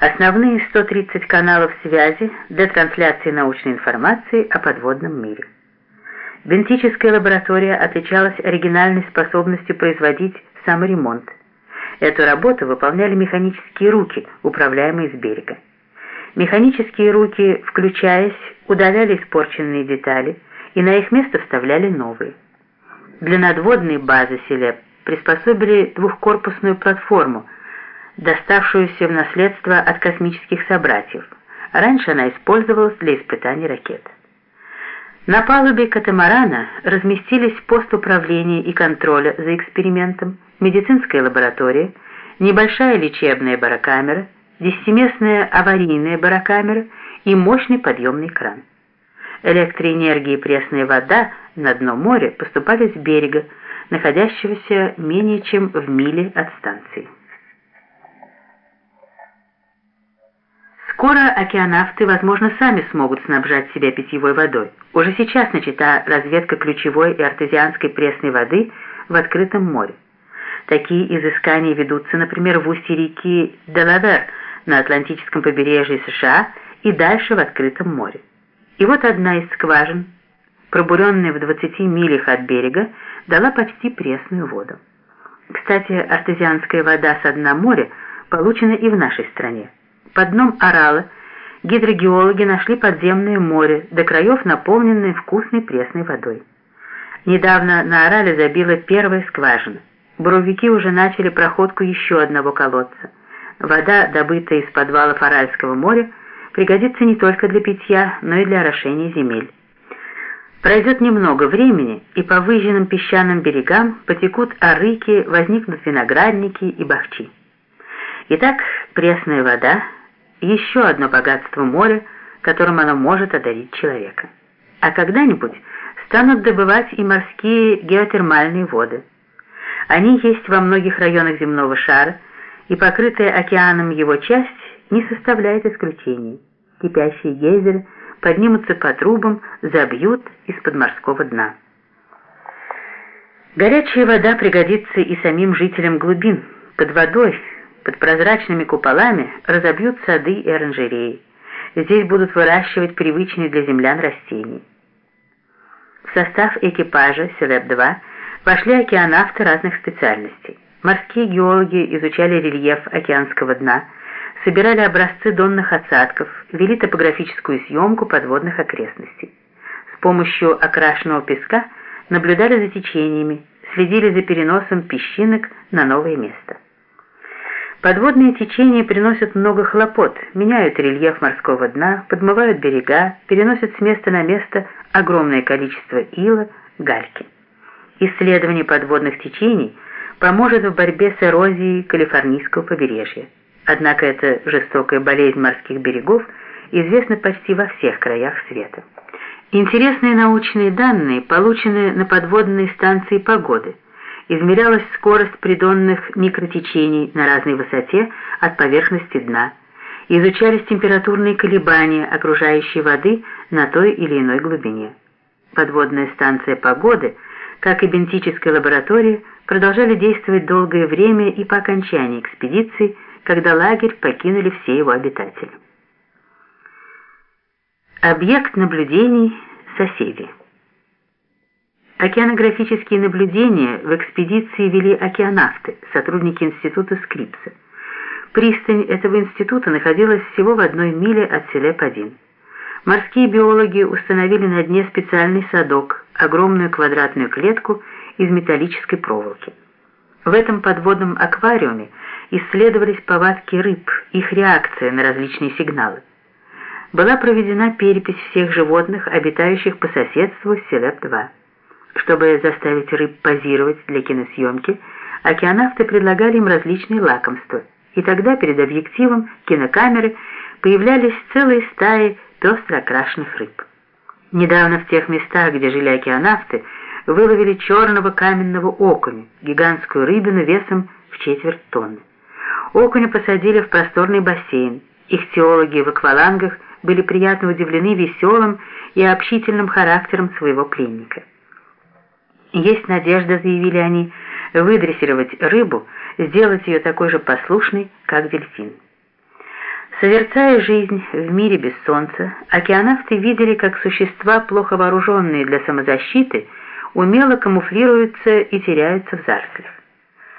Основные 130 каналов связи для трансляции научной информации о подводном мире. Бентическая лаборатория отличалась оригинальной способностью производить саморемонт. Эту работу выполняли механические руки, управляемые с берега. Механические руки, включаясь, удаляли испорченные детали и на их место вставляли новые. Для надводной базы Селеп приспособили двухкорпусную платформу, доставшуюся в наследство от космических собратьев. Раньше она использовалась для испытаний ракет. На палубе катамарана разместились пост управления и контроля за экспериментом, медицинская лаборатория, небольшая лечебная барокамера, десятиместная аварийная барокамера и мощный подъемный кран. Электроэнергия и пресная вода на дно моря поступали с берега, находящегося менее чем в миле от станции. Скоро океанавты, возможно, сами смогут снабжать себя питьевой водой. Уже сейчас начата разведка ключевой и артезианской пресной воды в открытом море. Такие изыскания ведутся, например, в устье реки Делавер на Атлантическом побережье США и дальше в открытом море. И вот одна из скважин, пробуренная в 20 милях от берега, дала почти пресную воду. Кстати, артезианская вода с дна моря получена и в нашей стране. Под дном Орала гидрогеологи нашли подземное море, до краев наполненное вкусной пресной водой. Недавно на Орале забила первая скважина. Буровики уже начали проходку еще одного колодца. Вода, добытая из подвалов Аральского моря, пригодится не только для питья, но и для орошения земель. Пройдет немного времени, и по выжженным песчаным берегам потекут арыки, возникнут виноградники и бахчи. Итак, пресная вода – еще одно богатство моря, которым оно может одарить человека. А когда-нибудь станут добывать и морские геотермальные воды. Они есть во многих районах земного шара, и покрытая океаном его часть не составляет исключений. Кипящие гейзеры поднимутся по трубам, забьют из-под морского дна. Горячая вода пригодится и самим жителям глубин. Под водой под прозрачными куполами разобьют сады и оранжереи. Здесь будут выращивать привычные для землян растения. В состав экипажа Селеп-2 вошли океанавты разных специальностей. Морские геологи изучали рельеф океанского дна, собирали образцы донных осадков, вели топографическую съемку подводных окрестностей. С помощью окрашенного песка наблюдали за течениями, следили за переносом песчинок на новое место. Подводные течения приносят много хлопот, меняют рельеф морского дна, подмывают берега, переносят с места на место огромное количество ила, гальки. Исследование подводных течений поможет в борьбе с эрозией калифорнийского побережья. Однако эта жестокая болезнь морских берегов известна почти во всех краях света. Интересные научные данные получены на подводной станции погоды – измерялась скорость придонных микротечений на разной высоте от поверхности дна, изучались температурные колебания окружающей воды на той или иной глубине. Подводная станция погоды, как и бентическая лаборатория, продолжали действовать долгое время и по окончании экспедиции, когда лагерь покинули все его обитатели. Объект наблюдений – соседи. Океанографические наблюдения в экспедиции вели океанавты, сотрудники института Скрипса. Пристань этого института находилась всего в одной миле от Селеп-1. Морские биологи установили на дне специальный садок, огромную квадратную клетку из металлической проволоки. В этом подводном аквариуме исследовались повадки рыб, их реакция на различные сигналы. Была проведена перепись всех животных, обитающих по соседству с Селеп-2. Чтобы заставить рыб позировать для киносъемки, океанавты предлагали им различные лакомства, и тогда перед объективом кинокамеры появлялись целые стаи пестро окрашенных рыб. Недавно в тех местах, где жили океанавты, выловили черного каменного окуня, гигантскую рыбину весом в четверть тонны. Окуня посадили в просторный бассейн. Их теологи в аквалангах были приятно удивлены веселым и общительным характером своего пленника. Есть надежда, заявили они, выдрессировать рыбу, сделать ее такой же послушной, как дельфин. Созерцая жизнь в мире без солнца, океанавты видели, как существа, плохо вооруженные для самозащиты, умело камуфлируются и теряются в зарослях.